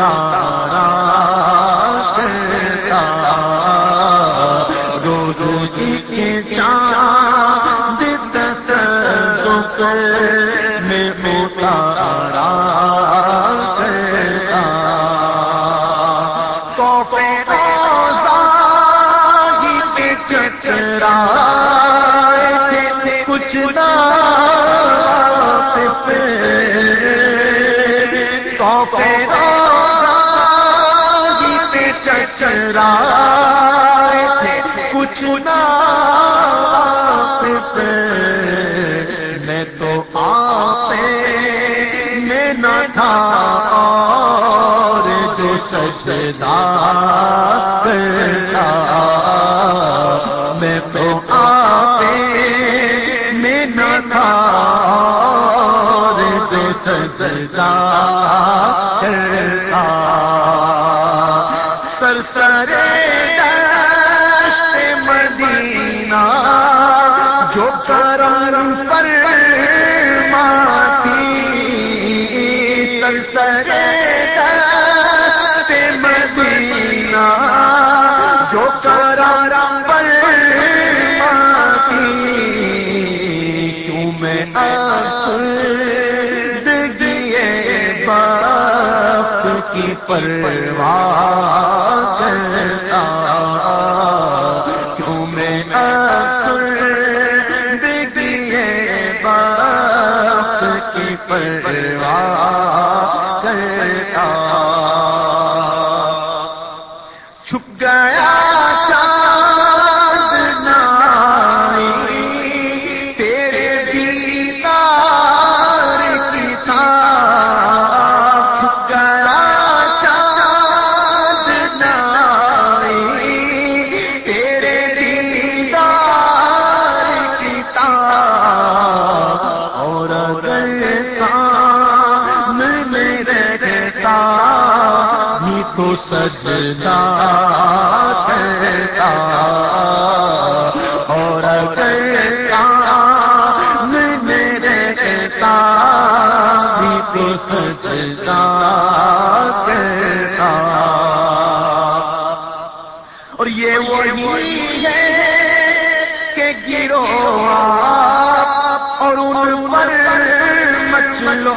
تارا کرتا روز ایک چاند تصدق چچرا کچھ نہ میں تو آپ میں نہ تھا، اور جو سجدہ کرتا، میں تو آپ میں نہ تھا، اور جو سجدہ کرتا۔ سرسرے دشت مدینہ جو کرم پر کی پرواہ کرتا سجدہ کرتا۔ اور اگر سامنے رہتا ہی تو سجدہ کرتا۔ اور یہ وہی ہے کہ گرو اور ان پر مچلو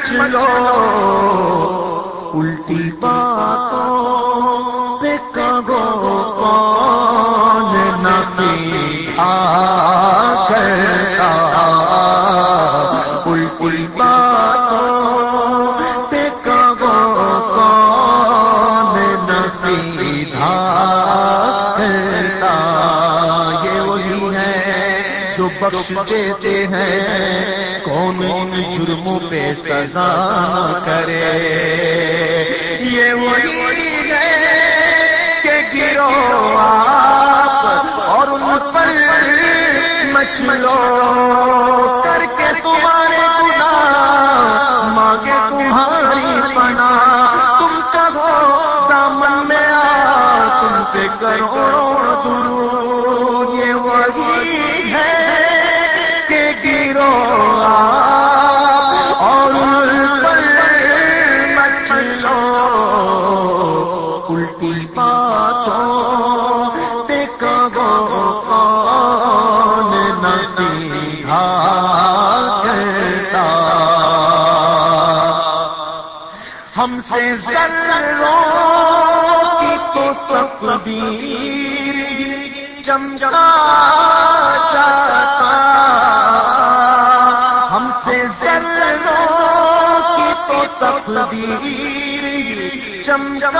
مچلو الٹی باتوں پہ کگو کون نصیحہ کرتا۔ الٹی باتوں پہ کگو کون نصیحہ کرتا۔ یہ وہی ہے جو بخش دیتے ہیں۔ ان جرموں پہ سزا کرے۔ یہ وہی ہے کہ گرو آپ اور ان پر مچلو کر کے تمہارے گناہ، مانگے تمہاری پنا تم کہو دامن میں آ، تم پہ کروڑوں کی تو تقدیر چمچا جاتا ہم سے زلوں کی تو تقدیر چمچا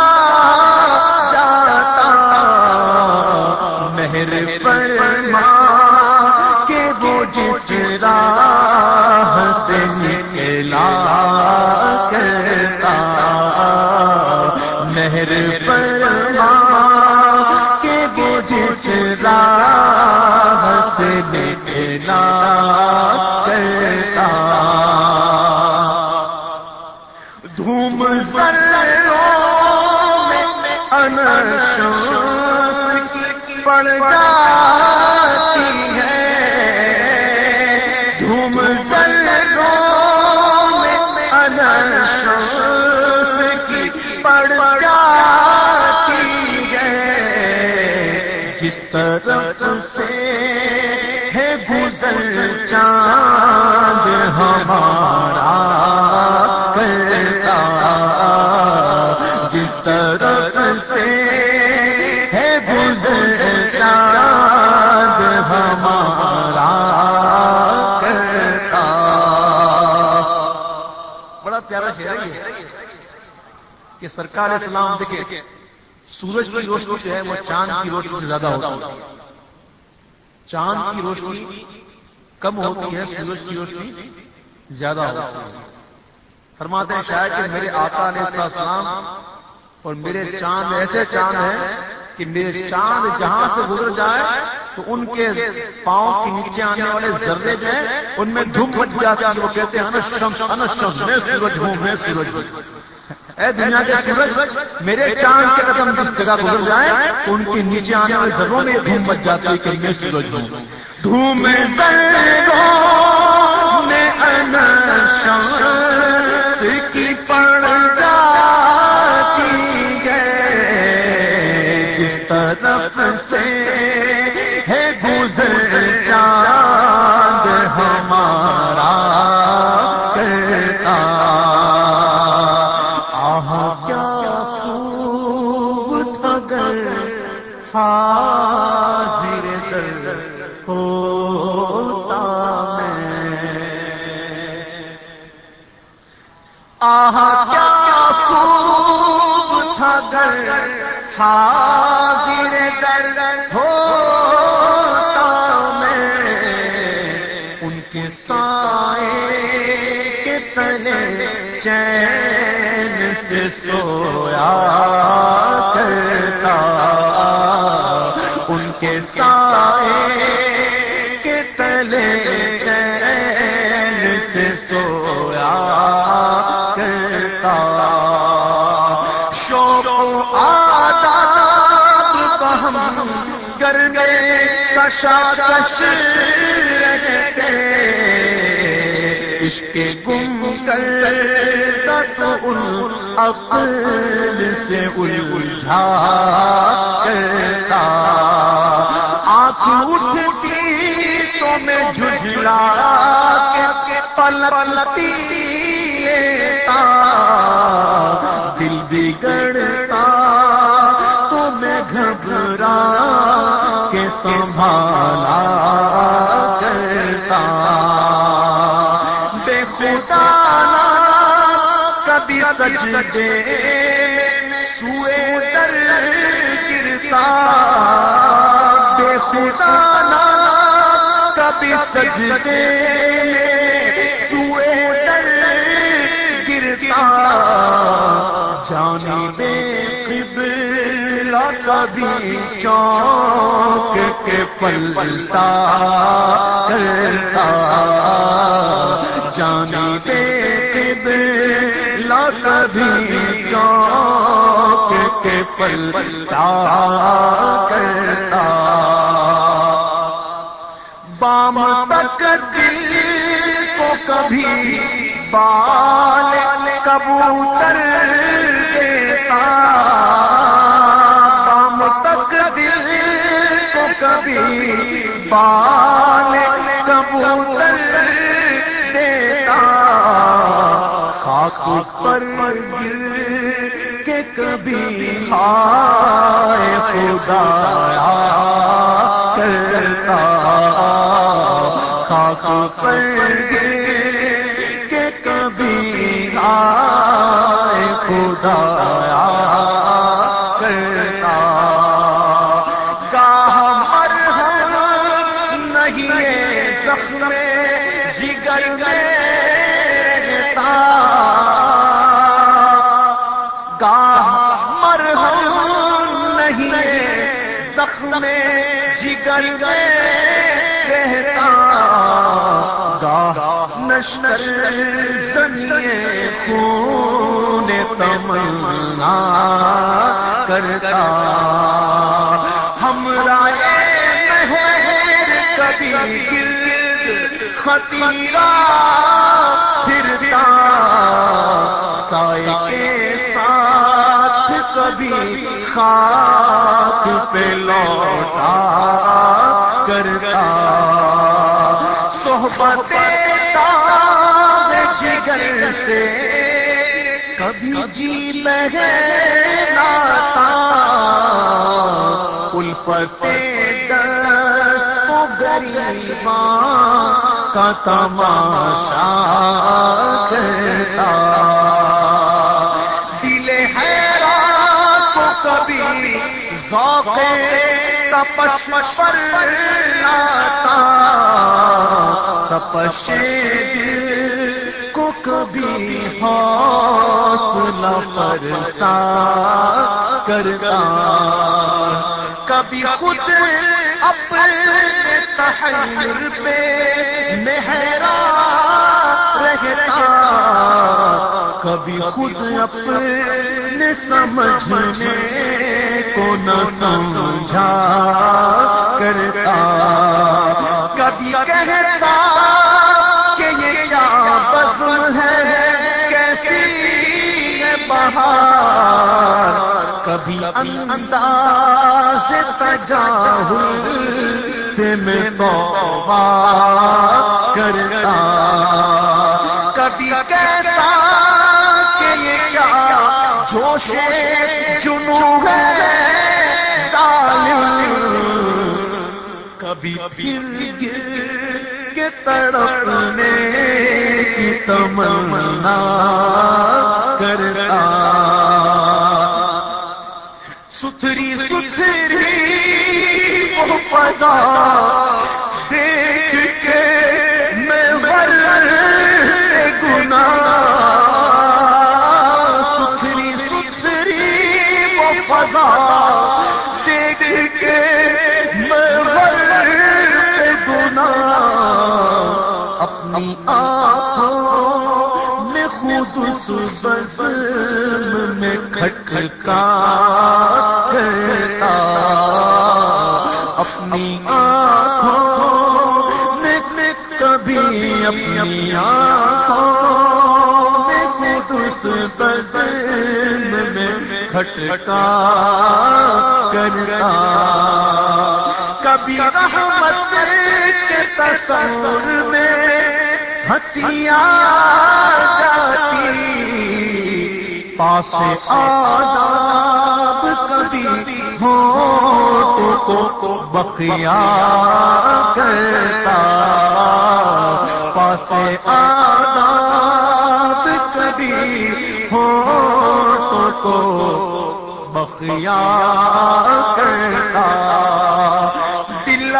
کرتا دھوم سلو میں انشان پڑ جاتی طرف سے ہے گزر ہمارا کرتا۔ بڑا پیارا شعر ہے کہ سرکار اسلام دیکھے سورج کی روشنی جو ہے وہ چاند کی روشنی سے زیادہ ہوتی ہے۔ چاند کی روشنی کم ہوتی ہے، سورج کی روشنی زیادہ ہوتی ہے۔ فرماتے ہیں شاید کہ میرے آقا علیہ السلام اور میرے چاند ایسے چاند ہیں کہ میرے چاند جہاں سے گزر جائے تو ان کے پاؤں کے نیچے آنے والے ذرے جو ہیں ان میں دھوم مچ جاتی ہے وہ کہتے ہیں میں سورج ہوں میں سورج۔ ہوں اے دنیا کے سورج میرے چاند کے قدم جس جگہ گزر جائے تو ان کے نیچے آنے والے ذروں میں دھوم مچ جاتی ہے کہ میں سورج ہوں۔ دھوم میں کی پڑ خوب تھا گر حاضر در ہوتا میں ان کے سائے کے تلے چین سے سویا کرتا۔ ان کے سائے کے تلے چین سے سویا کرتا۔ کشاکش رہتے عشق گم کر تو ان عقل سے الجھا کرتا۔ آنکھ اٹھتی تو میں جھجلا کے پلتی لیتا دل بگڑتا کرتا۔ بے خدا کبھی سجدے سوئے در گرتا۔ بے خدا کبھی سجدے سوئے در گرتا۔ جانی بے قبلہ کبھی چوک کے پلتا کرتا۔ جانی بے قبلہ کبھی چوک کے پلتا کرتا۔ بام تک دل کو کبھی بال کبوتر دیتا۔ بال کبوتر دیتا، خاک پر گر کے کبھی ہائے خدا کرتا، خاک پر گر کے کبھی آئے خدا نشر زنیے خون تمنا کرتا۔ ہم رائے کبھی گرد خطیرہ پھرتا۔ سائے کے ساتھ کبھی خاک پہ لوٹا کرتا۔ صحبت جگر سے کبھی جی لاتا الفت دست غریباں کا تماشا کرتا۔ دل حیران کو کبھی ذوق تپش پر لاتا۔ تپش کو کبھی حوصلہ فرسا کرتا۔ کبھی خود اپنے تحیر پہ مہرا رہتا۔ کبھی خود اپنے سمجھنے کو نہ سمجھا کرتا۔ کبھی کہتا بہار کبھی انداز سجا سے میں توبہ کرتا۔ کبھی کہتا کہ یہ کیا جوش جنو ہے کبھی پھر گر کے تڑپنے کی تمنا کرتا۔ ستھری ستھری وہ پدا دیکھ کے میں ور گنا ستھری ستھری وہ پدا دیکھ کے میں ور گنا اپنی آنکھوں میں خود سبز میں کھٹکا کرتا اپنی آنکھوں میں کبھی اپنی آنکھوں میں خود سبز میں کھٹکا کرتا کبھی رحمت کے تصور میں ہنسیاں جاتی، پاس آداب کبھی ہو کو بقیا کرتا پاس آداب کبھی ہو کو بقیا کرتا دل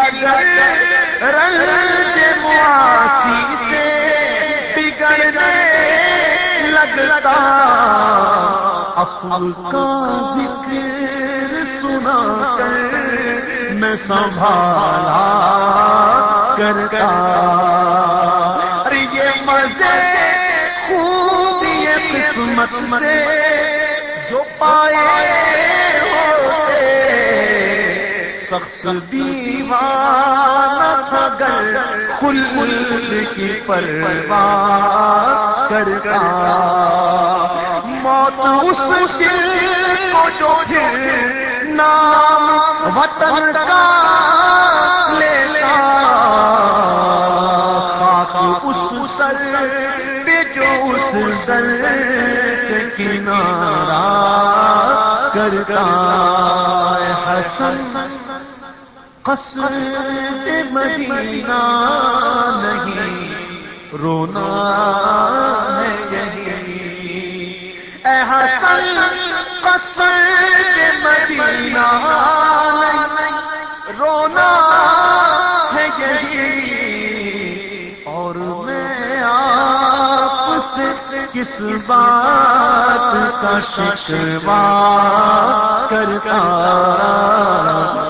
رنگ معاسی سے بگڑنے لگتا۔ اپل کا ذکر سنا کر میں سنبھالا کرتا۔ ارے یہ مزے خوب یہ قسمت سے جو پائے ہوتے۔ سخت دیوان تھا گر کل کی پرواہ۔ کرتا موت اس دل کو جو پھر نام وطن کا لیتا خاک اس سر پہ جو اس سر سے کنارا کرتا حسن قصر مدینہ نہیں رونا بات کا شکوا کرتا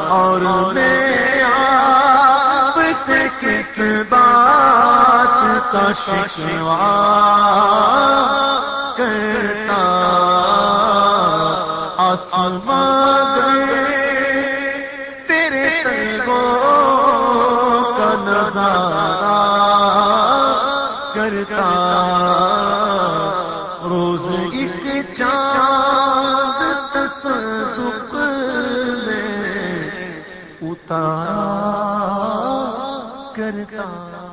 اور میں آپ سے کس بات کا شکوا کرتا؟ آسمان تیرے تنگوں کا نظارہ کرتا۔